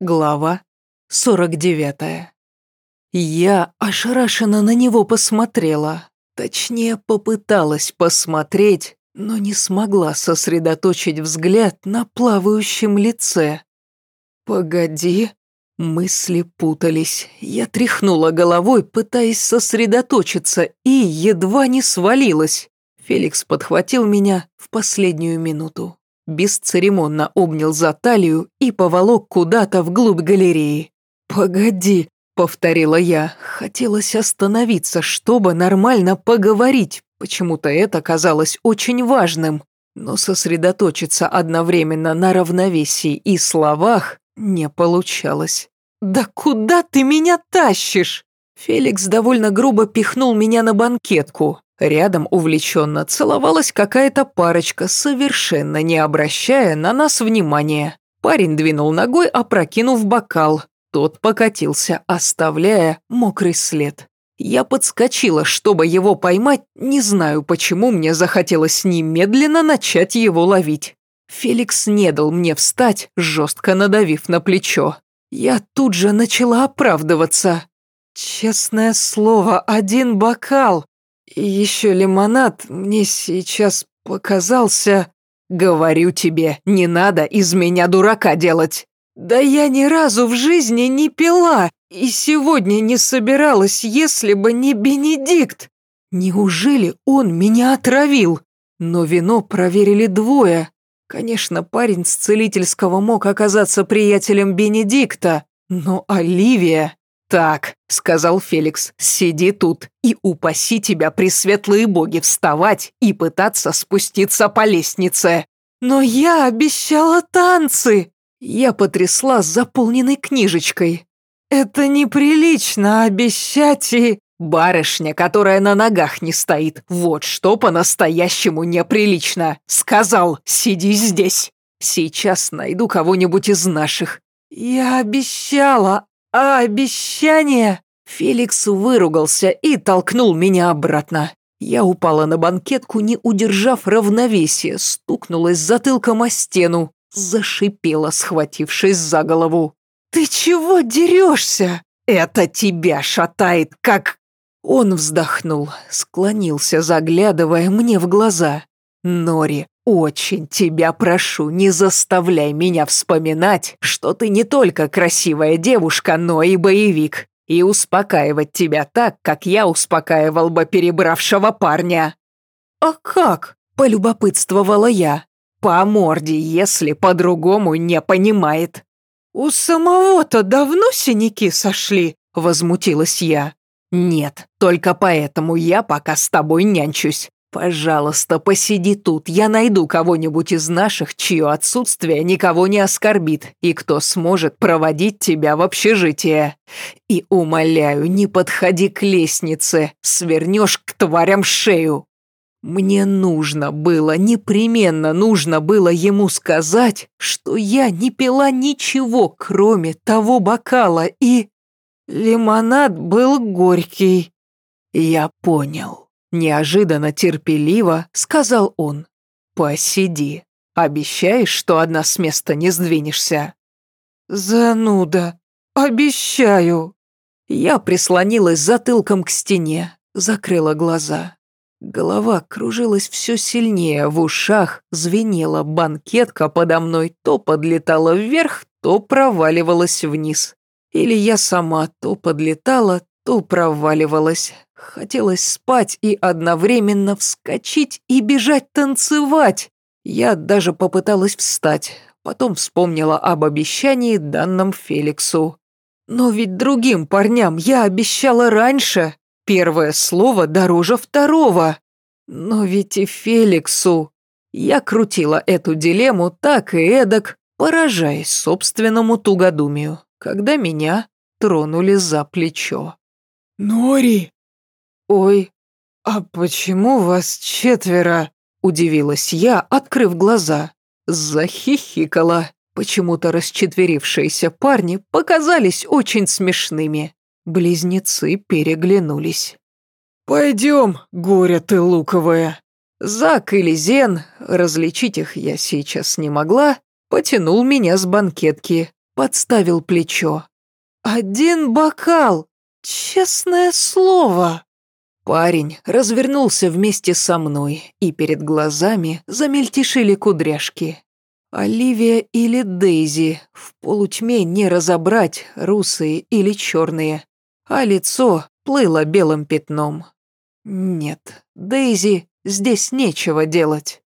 Глава 49. Я ошарашенно на него посмотрела. Точнее, попыталась посмотреть, но не смогла сосредоточить взгляд на плавающем лице. «Погоди». Мысли путались. Я тряхнула головой, пытаясь сосредоточиться, и едва не свалилась. Феликс подхватил меня в последнюю минуту бесцеремонно обнял за талию и поволок куда-то вглубь галереи. «Погоди», — повторила я, хотелось остановиться, чтобы нормально поговорить, почему-то это казалось очень важным, но сосредоточиться одновременно на равновесии и словах не получалось. «Да куда ты меня тащишь?» Феликс довольно грубо пихнул меня на банкетку. Рядом увлеченно целовалась какая-то парочка, совершенно не обращая на нас внимания. Парень двинул ногой, опрокинув бокал. Тот покатился, оставляя мокрый след. Я подскочила, чтобы его поймать, не знаю, почему мне захотелось немедленно начать его ловить. Феликс не дал мне встать, жестко надавив на плечо. Я тут же начала оправдываться. Честное слово, один бокал. Еще лимонад мне сейчас показался... Говорю тебе, не надо из меня дурака делать. Да я ни разу в жизни не пила и сегодня не собиралась, если бы не Бенедикт. Неужели он меня отравил? Но вино проверили двое. Конечно, парень с целительского мог оказаться приятелем Бенедикта, но Оливия... «Так», — сказал Феликс, — «сиди тут и упаси тебя, пресветлые боги, вставать и пытаться спуститься по лестнице». «Но я обещала танцы!» Я потрясла заполненной книжечкой. «Это неприлично обещать и...» «Барышня, которая на ногах не стоит, вот что по-настоящему неприлично. Сказал, сиди здесь. Сейчас найду кого-нибудь из наших». «Я обещала, «А обещание?» Феликс выругался и толкнул меня обратно. Я упала на банкетку, не удержав равновесия, стукнулась затылком о стену, зашипела, схватившись за голову. «Ты чего дерешься?» «Это тебя шатает, как...» Он вздохнул, склонился, заглядывая мне в глаза. «Нори, очень тебя прошу, не заставляй меня вспоминать, что ты не только красивая девушка, но и боевик, и успокаивать тебя так, как я успокаивал бы перебравшего парня». «А как?» – полюбопытствовала я. «По морде, если по-другому не понимает». «У самого-то давно синяки сошли?» – возмутилась я. «Нет, только поэтому я пока с тобой нянчусь. «Пожалуйста, посиди тут, я найду кого-нибудь из наших, чье отсутствие никого не оскорбит, и кто сможет проводить тебя в общежитие. И умоляю, не подходи к лестнице, свернешь к тварям шею». Мне нужно было, непременно нужно было ему сказать, что я не пила ничего, кроме того бокала, и... Лимонад был горький. Я понял. Неожиданно терпеливо сказал он. «Посиди. Обещаешь, что одна с места не сдвинешься?» «Зануда. Обещаю». Я прислонилась затылком к стене, закрыла глаза. Голова кружилась все сильнее, в ушах звенела банкетка подо мной, то подлетала вверх, то проваливалась вниз. Или я сама то подлетала, то проваливалась. Хотелось спать и одновременно вскочить и бежать танцевать. Я даже попыталась встать, потом вспомнила об обещании, данном Феликсу. Но ведь другим парням я обещала раньше. Первое слово дороже второго. Но ведь и Феликсу... Я крутила эту дилемму так и эдак, поражаясь собственному тугодумию, когда меня тронули за плечо. «Нори!» «Ой, а почему вас четверо?» – удивилась я, открыв глаза. Захихикала. Почему-то расчетверившиеся парни показались очень смешными. Близнецы переглянулись. «Пойдем, горе ты луковая!» Зак или Зен, различить их я сейчас не могла, потянул меня с банкетки, подставил плечо. «Один бокал! Честное слово!» Парень развернулся вместе со мной, и перед глазами замельтешили кудряшки. Оливия или Дейзи, в полутьме не разобрать, русые или черные, а лицо плыло белым пятном. Нет, Дейзи, здесь нечего делать.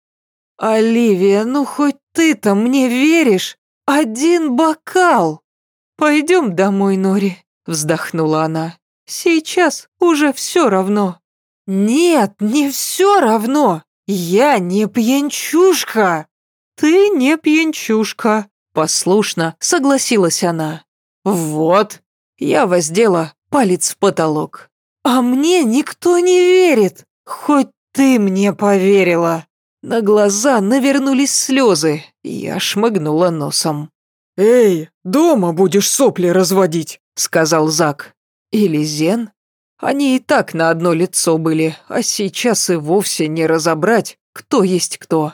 «Оливия, ну хоть ты-то мне веришь? Один бокал!» «Пойдем домой, Нори», — вздохнула она. «Сейчас уже все равно». «Нет, не все равно! Я не пьянчушка!» «Ты не пьянчушка», — послушно согласилась она. «Вот». Я воздела палец в потолок. «А мне никто не верит, хоть ты мне поверила». На глаза навернулись слезы, я шмыгнула носом. «Эй, дома будешь сопли разводить», — сказал Зак. Или Зен. Они и так на одно лицо были, а сейчас и вовсе не разобрать, кто есть кто.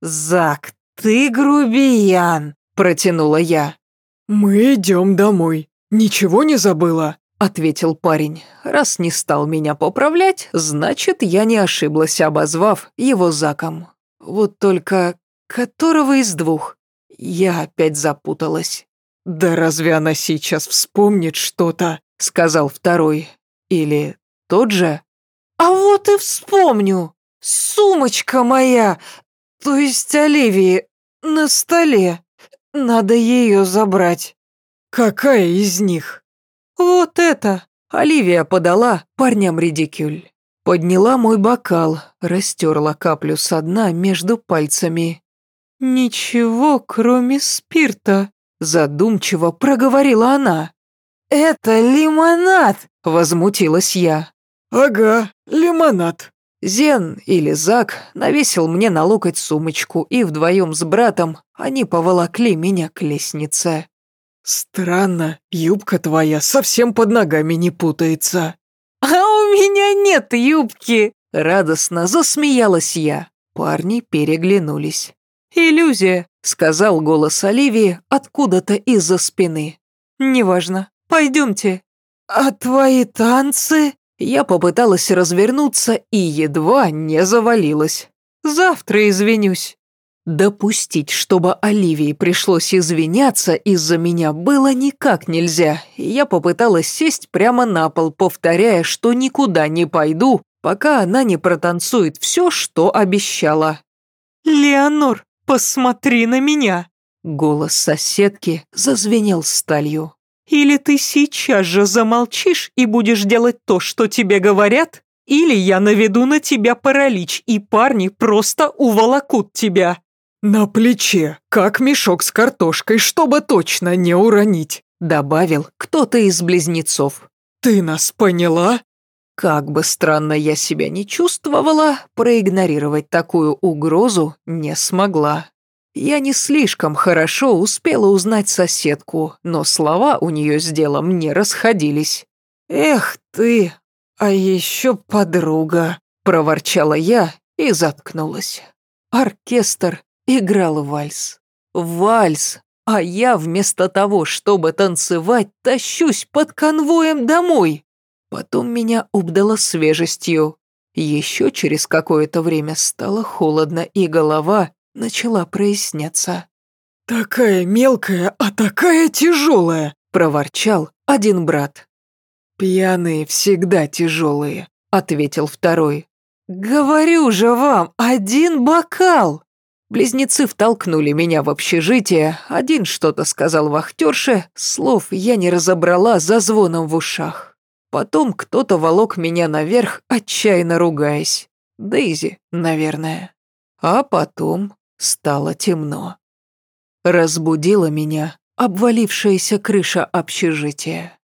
«Зак, ты грубиян», — протянула я. «Мы идем домой. Ничего не забыла?» — ответил парень. «Раз не стал меня поправлять, значит, я не ошиблась, обозвав его Заком. Вот только которого из двух? Я опять запуталась». «Да разве она сейчас вспомнит что-то?» — сказал второй. «Или тот же?» «А вот и вспомню! Сумочка моя! То есть Оливии на столе. Надо ее забрать». «Какая из них?» «Вот это!» Оливия подала парням редикюль. Подняла мой бокал, растерла каплю со дна между пальцами. «Ничего, кроме спирта», — задумчиво проговорила она. «Это лимонад!» — возмутилась я. «Ага, лимонад». Зен или Зак навесил мне на локоть сумочку, и вдвоем с братом они поволокли меня к лестнице. «Странно, юбка твоя совсем под ногами не путается». «А у меня нет юбки!» Радостно засмеялась я. Парни переглянулись. «Иллюзия», — сказал голос Оливии откуда-то из-за спины. «Неважно, пойдемте». «А твои танцы?» Я попыталась развернуться и едва не завалилась. «Завтра извинюсь». Допустить, чтобы Оливии пришлось извиняться из-за меня было никак нельзя, я попыталась сесть прямо на пол, повторяя, что никуда не пойду, пока она не протанцует все, что обещала. «Леонор, посмотри на меня!» Голос соседки зазвенел сталью. «Или ты сейчас же замолчишь и будешь делать то, что тебе говорят, или я наведу на тебя паралич, и парни просто уволокут тебя». «На плече, как мешок с картошкой, чтобы точно не уронить», добавил кто-то из близнецов. «Ты нас поняла?» Как бы странно я себя не чувствовала, проигнорировать такую угрозу не смогла. Я не слишком хорошо успела узнать соседку, но слова у нее с делом не расходились. «Эх ты, а еще подруга», — проворчала я и заткнулась. Оркестр играл вальс. Вальс, а я вместо того, чтобы танцевать, тащусь под конвоем домой. Потом меня обдало свежестью. Еще через какое-то время стало холодно, и голова начала проясняться. «Такая мелкая, а такая тяжелая!» – проворчал один брат. «Пьяные всегда тяжелые», – ответил второй. «Говорю же вам, один бокал!» Близнецы втолкнули меня в общежитие, один что-то сказал вахтерше, слов я не разобрала за звоном в ушах. Потом кто-то волок меня наверх, отчаянно ругаясь. Дейзи, наверное. А потом стало темно. Разбудила меня обвалившаяся крыша общежития.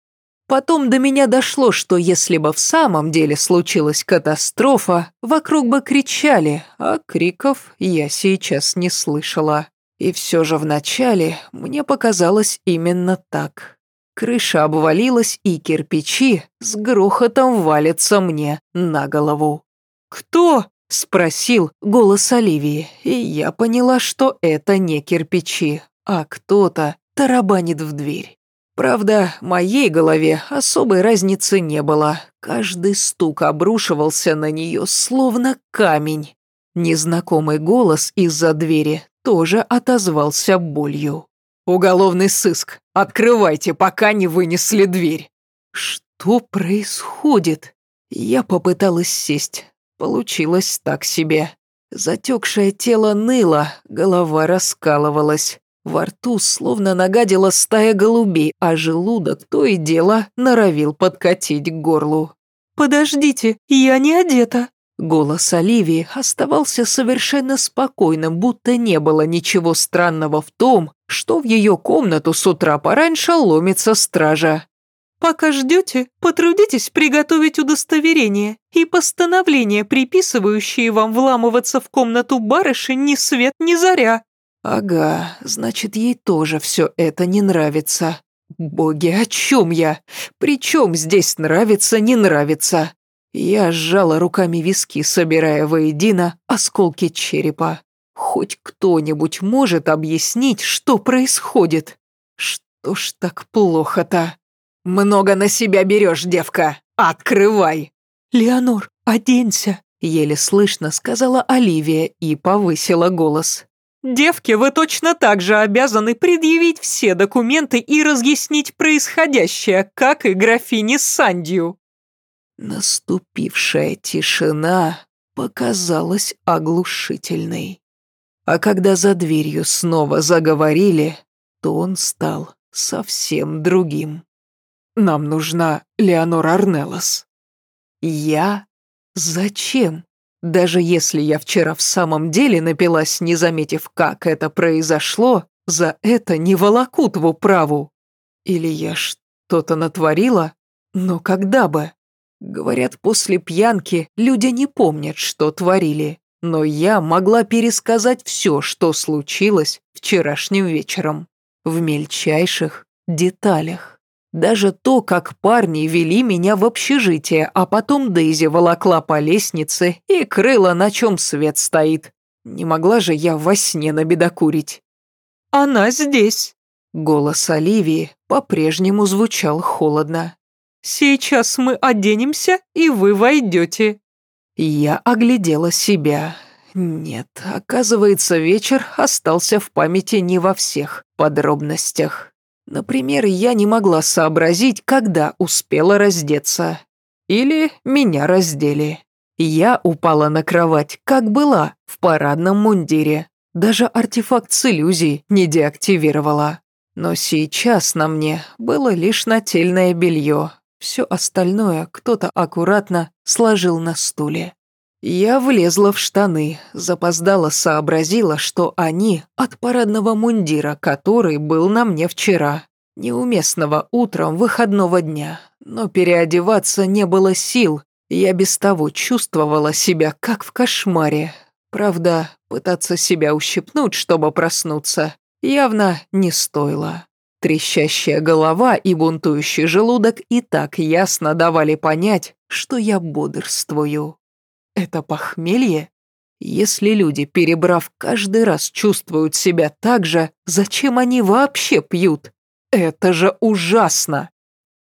Потом до меня дошло, что если бы в самом деле случилась катастрофа, вокруг бы кричали, а криков я сейчас не слышала. И все же вначале мне показалось именно так. Крыша обвалилась, и кирпичи с грохотом валятся мне на голову. «Кто?» – спросил голос Оливии, и я поняла, что это не кирпичи, а кто-то тарабанит в дверь. Правда, моей голове особой разницы не было. Каждый стук обрушивался на нее, словно камень. Незнакомый голос из-за двери тоже отозвался болью. «Уголовный сыск! Открывайте, пока не вынесли дверь!» «Что происходит?» Я попыталась сесть. Получилось так себе. Затекшее тело ныло, голова раскалывалась. Во рту словно нагадила стая голубей, а желудок то и дело норовил подкатить к горлу. «Подождите, я не одета!» Голос Оливии оставался совершенно спокойным, будто не было ничего странного в том, что в ее комнату с утра пораньше ломится стража. «Пока ждете, потрудитесь приготовить удостоверение и постановление, приписывающие вам вламываться в комнату барышень ни свет ни заря». «Ага, значит, ей тоже все это не нравится. Боги, о чем я? Причем здесь нравится, не нравится?» Я сжала руками виски, собирая воедино осколки черепа. Хоть кто-нибудь может объяснить, что происходит? Что ж так плохо-то? «Много на себя берешь, девка! Открывай!» «Леонор, оденься!» Еле слышно сказала Оливия и повысила голос. «Девке вы точно так же обязаны предъявить все документы и разъяснить происходящее, как и графине Сандию». Наступившая тишина показалась оглушительной. А когда за дверью снова заговорили, то он стал совсем другим. Нам нужна Леонор Арнеллос». «Я? Зачем? Даже если я вчера в самом деле напилась, не заметив, как это произошло, за это не волокут в управу. Или я что-то натворила? Но когда бы? Говорят, после пьянки люди не помнят, что творили. Но я могла пересказать все, что случилось вчерашним вечером. В мельчайших деталях. Даже то, как парни вели меня в общежитие, а потом Дейзи волокла по лестнице и крыла, на чем свет стоит. Не могла же я во сне набедокурить. «Она здесь!» Голос Оливии по-прежнему звучал холодно. «Сейчас мы оденемся, и вы войдете». Я оглядела себя. Нет, оказывается, вечер остался в памяти не во всех подробностях. Например, я не могла сообразить, когда успела раздеться. Или меня раздели. Я упала на кровать, как была, в парадном мундире. Даже артефакт с иллюзией не деактивировала. Но сейчас на мне было лишь нательное белье. Все остальное кто-то аккуратно сложил на стуле. Я влезла в штаны, запоздала сообразила, что они от парадного мундира, который был на мне вчера. Неуместного утром выходного дня, но переодеваться не было сил, я без того чувствовала себя как в кошмаре. Правда, пытаться себя ущипнуть, чтобы проснуться, явно не стоило. Трещащая голова и бунтующий желудок и так ясно давали понять, что я бодрствую. Это похмелье? Если люди, перебрав каждый раз, чувствуют себя так же, зачем они вообще пьют? Это же ужасно!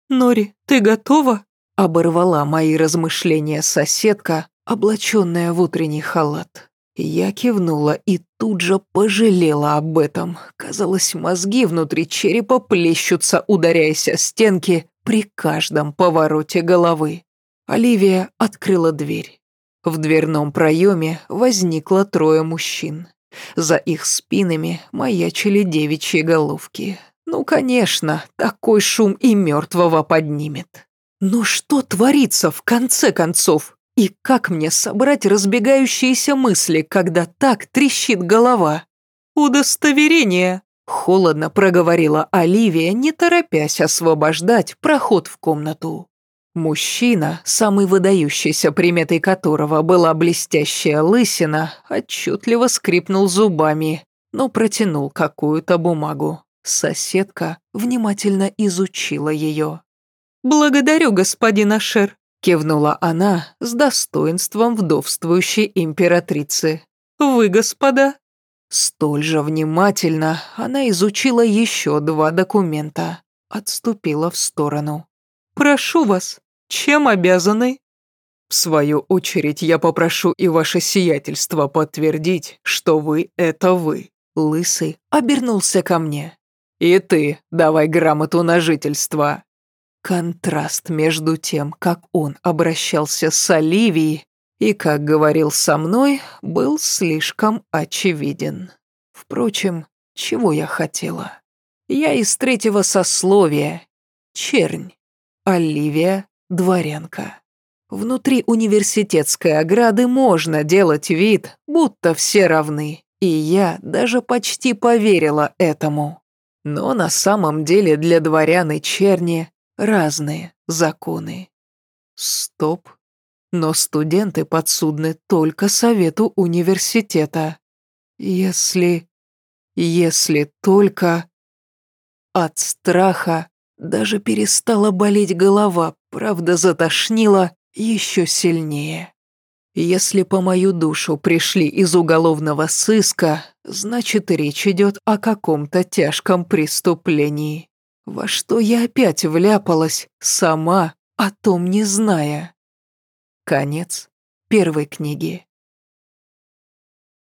Нори, ты готова? Оборвала мои размышления соседка, облаченная в утренний халат. Я кивнула и тут же пожалела об этом. Казалось, мозги внутри черепа плещутся, ударяясь о стенки при каждом повороте головы. Оливия открыла дверь. В дверном проеме возникло трое мужчин. За их спинами маячили девичьи головки. Ну, конечно, такой шум и мертвого поднимет. Но что творится в конце концов? И как мне собрать разбегающиеся мысли, когда так трещит голова? «Удостоверение!» – холодно проговорила Оливия, не торопясь освобождать проход в комнату. Мужчина, самый выдающийся приметой которого была блестящая лысина, отчетливо скрипнул зубами, но протянул какую-то бумагу. Соседка внимательно изучила ее. «Благодарю, господин Ашер», — кивнула она с достоинством вдовствующей императрицы. «Вы, господа?» Столь же внимательно она изучила еще два документа. Отступила в сторону. «Прошу вас, чем обязаны?» «В свою очередь я попрошу и ваше сиятельство подтвердить, что вы — это вы». Лысый обернулся ко мне. «И ты давай грамоту на жительство». Контраст между тем, как он обращался с Оливией и как говорил со мной, был слишком очевиден. Впрочем, чего я хотела? Я из третьего сословия. Чернь. Оливия – дворянка. Внутри университетской ограды можно делать вид, будто все равны, и я даже почти поверила этому. Но на самом деле для дворян и черни разные законы. Стоп. Но студенты подсудны только совету университета. Если... Если только... От страха даже перестала болеть голова, правда затошнила еще сильнее. Если по мою душу пришли из уголовного сыска, значит речь идет о каком-то тяжком преступлении. Во что я опять вляпалась, сама, о том не зная. Конец первой книги.